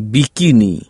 bikini.